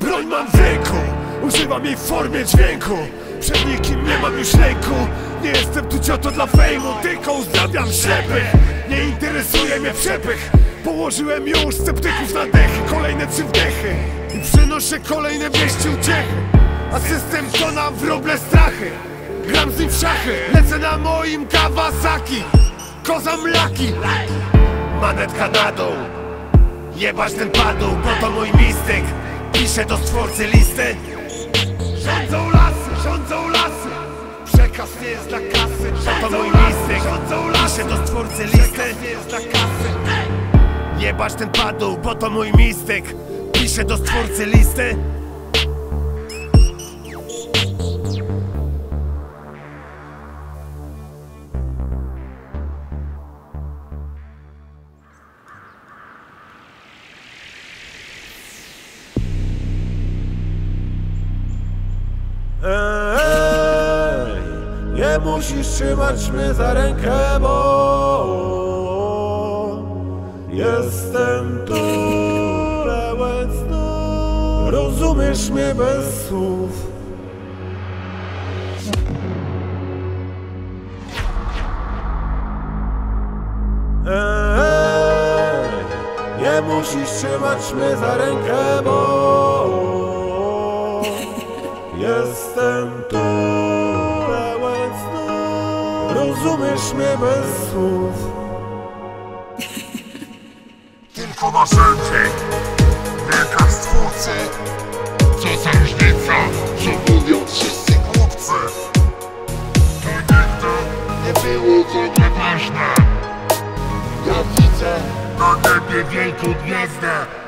Broń mam w ręku, używam jej w formie dźwięku. Przed nikim nie mam już lęku Nie jestem tu cioto dla fejmu, tylko uzdrawiam ślepych. Nie interesuje mnie przepych Położyłem już sceptyków na dechy Kolejne trzy wdechy. I przynoszę kolejne wieści uciechy A system to nam wroble strachy Gram z nim w szachy. Lecę na moim Kawasaki. Koza mlaki. Manetka na dół. Jebać ten padł, bo to mój mistyk. Piszę do stwórcy listę Rządzą lasy, rządzą lasy Przekaz nie jest dla kasy. Bo to mój mistyk. Piszę do stwórcy kasy. Jebać ten padł, bo to mój mistyk. Piszę do stwórcy listę Ej, nie musisz trzymać mnie za rękę, bo jestem tu pełen. Rozumiesz mnie bez słów. Ej, nie musisz trzymać mnie za rękę, bo Jestem tu pełen snu Rozumiesz mnie bez słów. Tylko narzędzie w rękach stwórcy Co za różnica, co mówią wszyscy głupcy. To nigdy nie było w ogóle ważne Ja widzę na niebie wielką gwiazdę